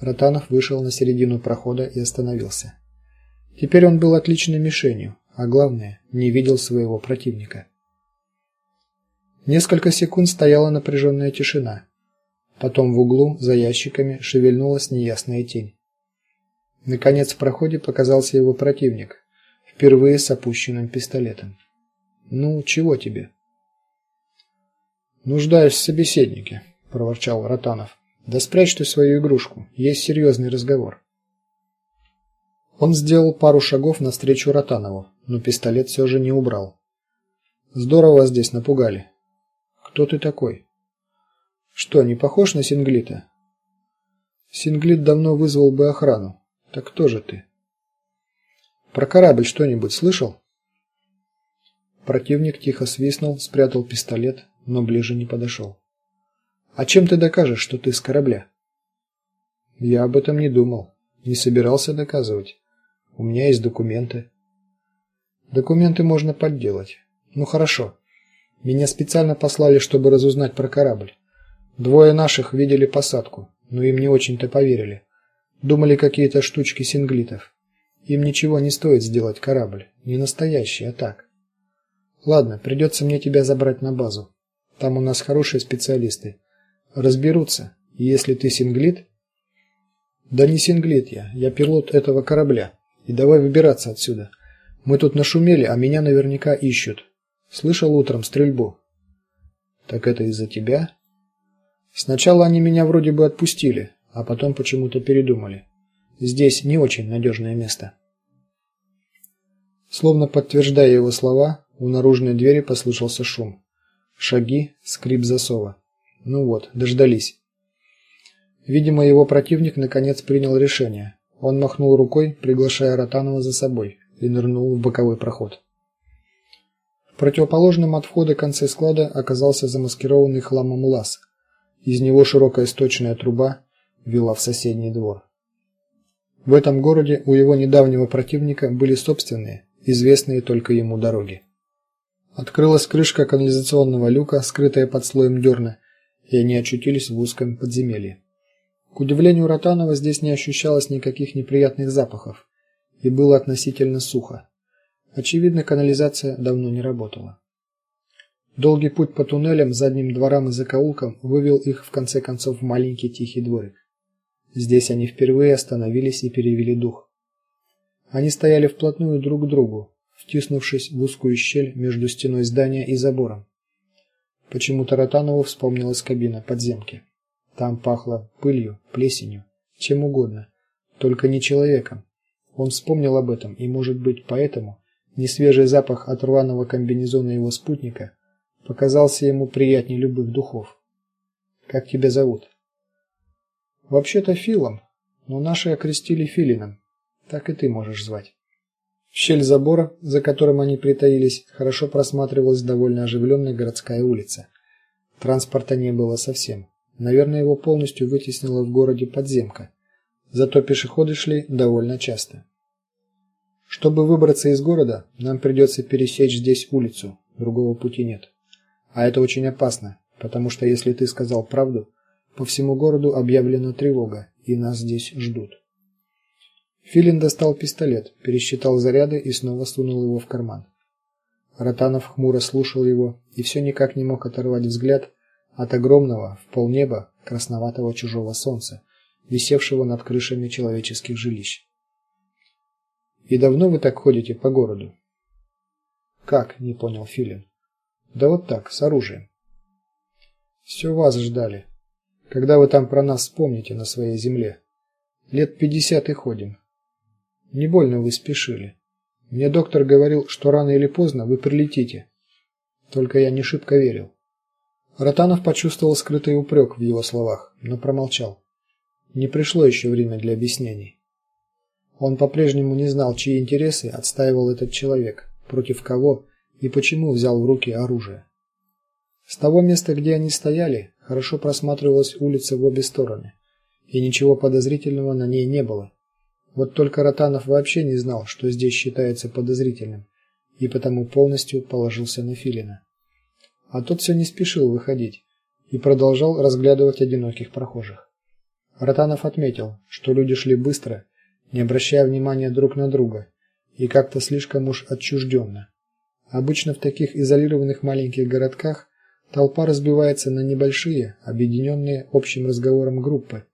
Ротанов вышел на середину прохода и остановился. Теперь он был отличной мишенью, а главное, не видел своего противника. Несколько секунд стояла напряженная тишина. Потом в углу за ящиками шевельнулась неясная тень. Наконец в проходе показался его противник, впервые с опущенным пистолетом. Ну, чего тебе? Нуждаюсь в собеседнике, проворчал Ротанов. Да спрячь ты свою игрушку, есть серьезный разговор. Он сделал пару шагов навстречу Ротанову, но пистолет все же не убрал. Здорово здесь напугали. Кто ты такой? Что, не похож на Синглита? Синглит давно вызвал бы охрану. Так кто же ты? Про корабль что-нибудь слышал? Противник тихо свистнул, спрятал пистолет, но ближе не подошел. А чем ты докажешь, что ты с корабля? Я об этом не думал, не собирался доказывать. У меня есть документы. Документы можно подделать. Ну хорошо. Меня специально послали, чтобы разузнать про корабль. Двое наших видели посадку, но им не очень-то поверили. Думали какие-то штучки синглитов. Им ничего не стоит сделать корабль, не настоящий, а так. Ладно, придется мне тебя забрать на базу. Там у нас хорошие специалисты разберутся. И если ты синглит? Да не синглит я, я пилот этого корабля. И давай выбираться отсюда. Мы тут нашумели, а меня наверняка ищут. Слышал утром стрельбу. Так это из-за тебя? Сначала они меня вроде бы отпустили, а потом почему-то передумали. Здесь не очень надежное место. Словно подтверждая его слова, у наружной двери послышался шум. Шаги, скрип засова. Ну вот, дождались. Видимо, его противник наконец принял решение. Он махнул рукой, приглашая Ротанова за собой, и нырнул в боковой проход. В противоположном от входа конце склада оказался замаскированный хламом лаз. Из него широкая сточная труба вела в соседний двор. В этом городе у его недавнего противника были собственные, известные только ему дороги. Открылась крышка канализационного люка, скрытая под слоем дерна, и они очутились в узком подземелье. К удивлению Ротанова здесь не ощущалось никаких неприятных запахов, и было относительно сухо. Очевидно, канализация давно не работала. Долгий путь по туннелям, задним дворам и закоулкам вывел их в конце концов в маленький тихий дворик. Здесь они впервые остановились и перевели дух. Они стояли вплотную друг к другу, втиснувшись в узкую щель между стеной здания и забором. Почему-то Ротанову вспомнилась кабина подземки. Там пахло пылью, плесенью, чем угодно, только не человеком. Он вспомнил об этом, и, может быть, поэтому несвежий запах от рваного комбинезона его спутника показался ему приятнее любых духов. Как тебя зовут? Вообще-то Филом, но наши окрестили Филином. Так и ты можешь звать. В щель забора, за которым они притаились, хорошо просматривалась довольно оживленная городская улица. Транспорта не было совсем. Наверное, его полностью вытеснила в городе подземка. Зато пешеходы шли довольно часто. Чтобы выбраться из города, нам придется пересечь здесь улицу, другого пути нет. А это очень опасно, потому что если ты сказал правду, по всему городу объявлена тревога, и нас здесь ждут. Филин достал пистолет, пересчитал заряды и снова сунул его в карман. Ротанов хмуро слушал его и все никак не мог оторвать взгляд от огромного в полнеба красноватого чужого солнца, висевшего над крышами человеческих жилищ. И давно вы так ходите по городу? Как, не понял Филин. Да вот так, с оружием. Все вас ждали. Когда вы там про нас вспомните на своей земле? Лет пятьдесят и ходим. Не больно вы спешили. Мне доктор говорил, что рано или поздно вы прилетите. Только я не шибко верил. Ротанов почувствовал скрытый упрек в его словах, но промолчал. Не пришло еще время для объяснений. Он по-прежнему не знал, чьи интересы отстаивал этот человек, против кого и почему взял в руки оружие. С того места, где они стояли, хорошо просматривалась улица в обе стороны, и ничего подозрительного на ней не было. Вот только Ротанов вообще не знал, что здесь считается подозрительным, и потому полностью положился на Филина. А тот все не спешил выходить и продолжал разглядывать одиноких прохожих. Ротанов отметил, что люди шли быстро, не обращая внимания друг на друга, и как-то слишком уж отчужденно. Обычно в таких изолированных маленьких городках толпа разбивается на небольшие, объединенные общим разговором группы,